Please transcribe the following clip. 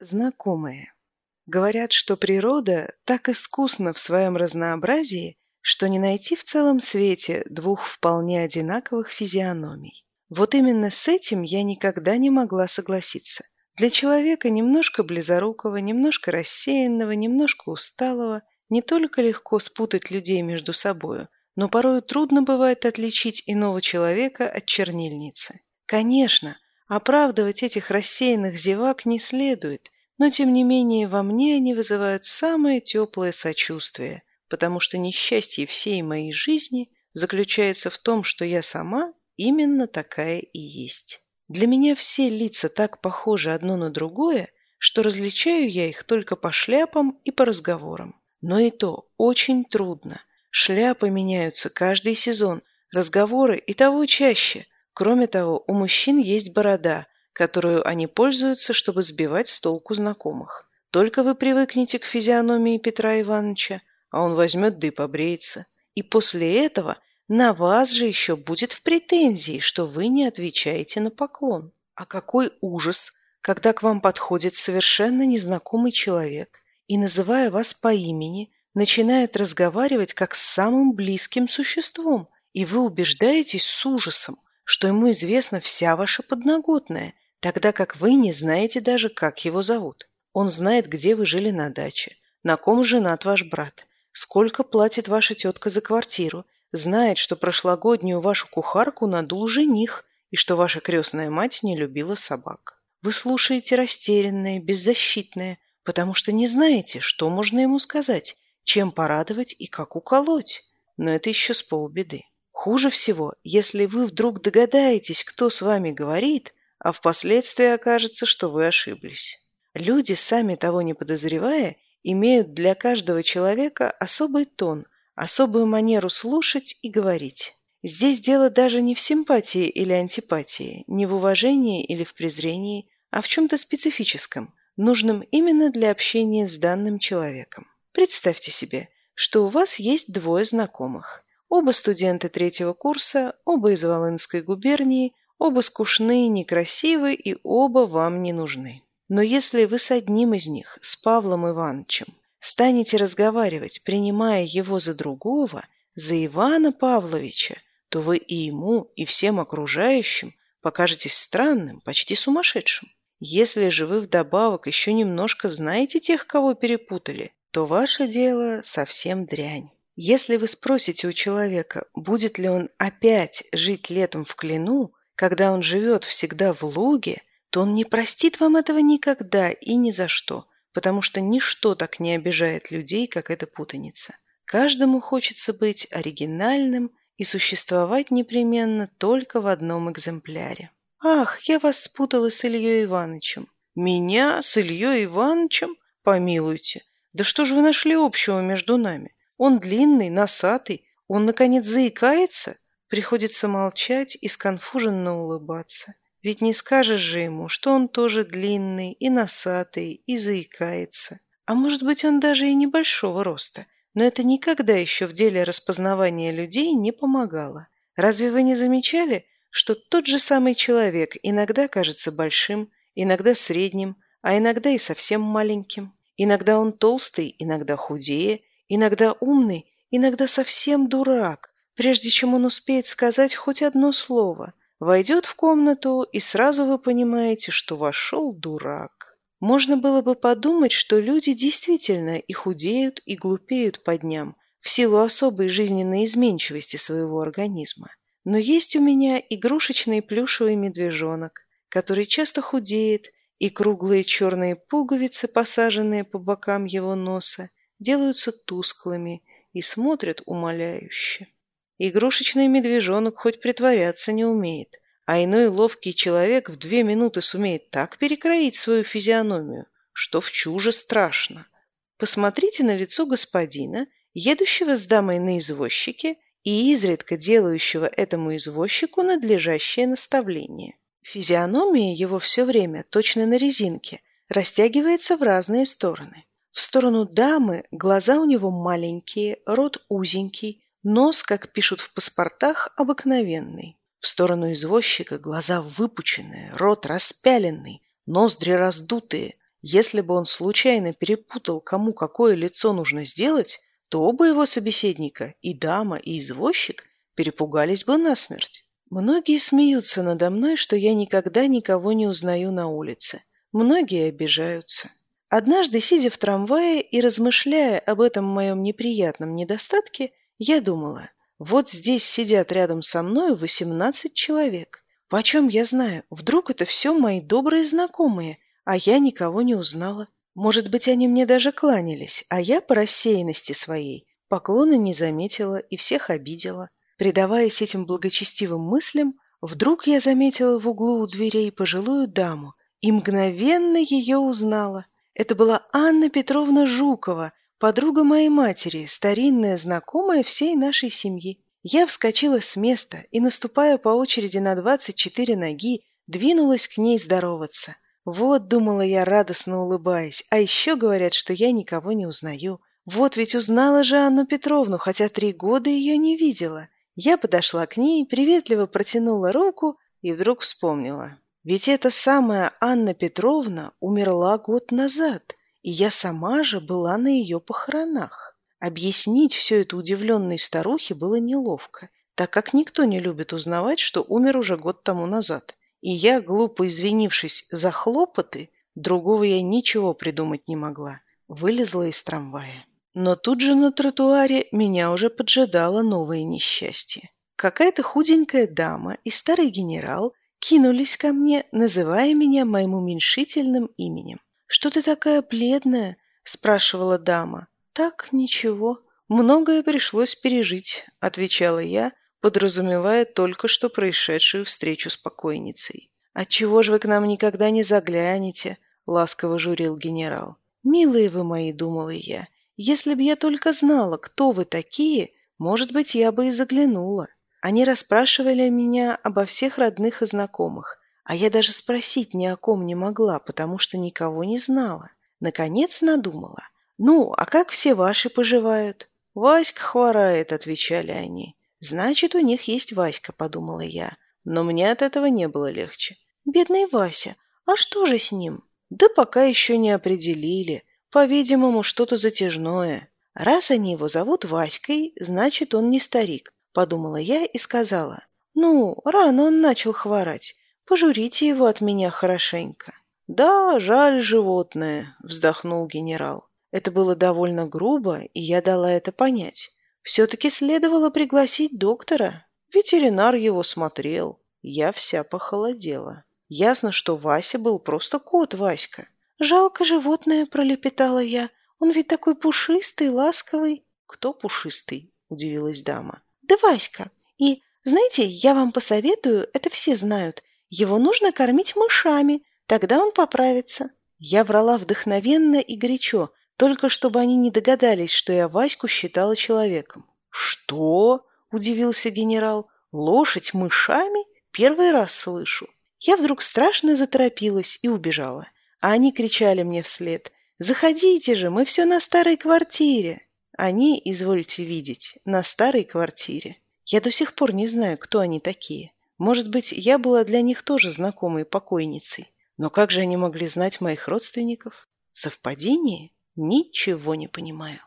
Знакомые. Говорят, что природа так искусна в своем разнообразии, что не найти в целом свете двух вполне одинаковых физиономий. Вот именно с этим я никогда не могла согласиться. Для человека немножко близорукого, немножко рассеянного, немножко усталого не только легко спутать людей между собою, но порою трудно бывает отличить иного человека от чернильницы. Конечно, Оправдывать этих рассеянных зевак не следует, но тем не менее во мне они вызывают самое теплое сочувствие, потому что несчастье всей моей жизни заключается в том, что я сама именно такая и есть. Для меня все лица так похожи одно на другое, что различаю я их только по шляпам и по разговорам. Но и то очень трудно. Шляпы меняются каждый сезон, разговоры и того чаще – Кроме того, у мужчин есть борода, которую они пользуются, чтобы сбивать с толку знакомых. Только вы привыкнете к физиономии Петра Ивановича, а он возьмет да и побреется. И после этого на вас же еще будет в претензии, что вы не отвечаете на поклон. А какой ужас, когда к вам подходит совершенно незнакомый человек и, называя вас по имени, начинает разговаривать как с самым близким существом, и вы убеждаетесь с ужасом, что ему известна вся ваша подноготная, тогда как вы не знаете даже, как его зовут. Он знает, где вы жили на даче, на ком женат ваш брат, сколько платит ваша тетка за квартиру, знает, что прошлогоднюю вашу кухарку надул жених и что ваша крестная мать не любила собак. Вы слушаете растерянное, беззащитное, потому что не знаете, что можно ему сказать, чем порадовать и как уколоть. Но это еще с полбеды. Хуже всего, если вы вдруг догадаетесь, кто с вами говорит, а впоследствии окажется, что вы ошиблись. Люди, сами того не подозревая, имеют для каждого человека особый тон, особую манеру слушать и говорить. Здесь дело даже не в симпатии или антипатии, не в уважении или в презрении, а в чем-то специфическом, нужном именно для общения с данным человеком. Представьте себе, что у вас есть двое знакомых – Оба студенты третьего курса, оба из Волынской губернии, оба скучные, некрасивы и оба вам не нужны. Но если вы с одним из них, с Павлом Ивановичем, станете разговаривать, принимая его за другого, за Ивана Павловича, то вы и ему, и всем окружающим покажетесь странным, почти сумасшедшим. Если же вы вдобавок еще немножко знаете тех, кого перепутали, то ваше дело совсем дрянь. Если вы спросите у человека, будет ли он опять жить летом в Клину, когда он живет всегда в Луге, то он не простит вам этого никогда и ни за что, потому что ничто так не обижает людей, как эта путаница. Каждому хочется быть оригинальным и существовать непременно только в одном экземпляре. «Ах, я вас спутала с Ильей Ивановичем». «Меня с Ильей Ивановичем? Помилуйте. Да что же вы нашли общего между нами? Он длинный, носатый. Он, наконец, заикается? Приходится молчать и сконфуженно улыбаться. Ведь не скажешь же ему, что он тоже длинный и носатый и заикается. А может быть, он даже и небольшого роста. Но это никогда еще в деле распознавания людей не помогало. Разве вы не замечали, что тот же самый человек иногда кажется большим, иногда средним, а иногда и совсем маленьким? Иногда он толстый, иногда худее, Иногда умный, иногда совсем дурак, прежде чем он успеет сказать хоть одно слово. Войдет в комнату, и сразу вы понимаете, что вошел дурак. Можно было бы подумать, что люди действительно и худеют, и глупеют по дням, в силу особой жизненной изменчивости своего организма. Но есть у меня игрушечный плюшевый медвежонок, который часто худеет, и круглые черные пуговицы, посаженные по бокам его носа, делаются тусклыми и смотрят умоляюще. Игрушечный медвежонок хоть притворяться не умеет, а иной ловкий человек в две минуты сумеет так перекроить свою физиономию, что в чуже страшно. Посмотрите на лицо господина, едущего с дамой на извозчике и изредка делающего этому извозчику надлежащее наставление. Физиономия его все время, точно на резинке, растягивается в разные стороны. В сторону дамы глаза у него маленькие, рот узенький, нос, как пишут в паспортах, обыкновенный. В сторону извозчика глаза выпученные, рот распяленный, ноздри раздутые, Если бы он случайно перепутал, кому какое лицо нужно сделать, то оба его собеседника, и дама, и извозчик, перепугались бы насмерть. Многие смеются надо мной, что я никогда никого не узнаю на улице. Многие обижаются. Однажды, сидя в трамвае и размышляя об этом моем неприятном недостатке, я думала, вот здесь сидят рядом со мной восемнадцать человек. Почем я знаю? Вдруг это все мои добрые знакомые, а я никого не узнала. Может быть, они мне даже кланялись, а я по рассеянности своей поклоны не заметила и всех обидела. Предаваясь этим благочестивым мыслям, вдруг я заметила в углу у дверей пожилую даму и мгновенно ее узнала. Это была Анна Петровна Жукова, подруга моей матери, старинная знакомая всей нашей семьи. Я вскочила с места и, наступая по очереди на двадцать четыре ноги, двинулась к ней здороваться. Вот, думала я, радостно улыбаясь, а еще говорят, что я никого не узнаю. Вот ведь узнала же Анну Петровну, хотя три года ее не видела. Я подошла к ней, приветливо протянула руку и вдруг вспомнила. Ведь эта самая Анна Петровна умерла год назад, и я сама же была на ее похоронах. Объяснить все это удивленной старухе было неловко, так как никто не любит узнавать, что умер уже год тому назад. И я, глупо извинившись за хлопоты, другого я ничего придумать не могла, вылезла из трамвая. Но тут же на тротуаре меня уже поджидало новое несчастье. Какая-то худенькая дама и старый генерал кинулись ко мне, называя меня моим уменьшительным именем. «Что ты такая бледная?» – спрашивала дама. «Так, ничего. Многое пришлось пережить», — отвечала я, подразумевая только что происшедшую встречу с покойницей. «Отчего же вы к нам никогда не заглянете?» — ласково журил генерал. «Милые вы мои», — думала я, — «если б я только знала, кто вы такие, может быть, я бы и заглянула». Они расспрашивали меня обо всех родных и знакомых, а я даже спросить ни о ком не могла, потому что никого не знала. Наконец надумала — «Ну, а как все ваши поживают?» «Васька хворает», — отвечали они. «Значит, у них есть Васька», — подумала я. Но мне от этого не было легче. «Бедный Вася, а что же с ним?» «Да пока еще не определили. По-видимому, что-то затяжное. Раз они его зовут Васькой, значит, он не старик», — подумала я и сказала. «Ну, рано он начал хворать. Пожурите его от меня хорошенько». «Да, жаль животное», — вздохнул генерал. Это было довольно грубо, и я дала это понять. Все-таки следовало пригласить доктора. Ветеринар его смотрел. Я вся похолодела. Ясно, что Вася был просто кот Васька. «Жалко животное», — пролепетала я. «Он ведь такой пушистый, ласковый». «Кто пушистый?» — удивилась дама. «Да Васька. И, знаете, я вам посоветую, это все знают, его нужно кормить мышами, тогда он поправится». Я врала вдохновенно и горячо, только чтобы они не догадались, что я Ваську считала человеком. «Что?» – удивился генерал. «Лошадь мышами? Первый раз слышу». Я вдруг страшно заторопилась и убежала. А они кричали мне вслед. «Заходите же, мы все на старой квартире!» Они, извольте видеть, на старой квартире. Я до сих пор не знаю, кто они такие. Может быть, я была для них тоже знакомой покойницей. Но как же они могли знать моих родственников? Совпадение? Ничего не понимаю.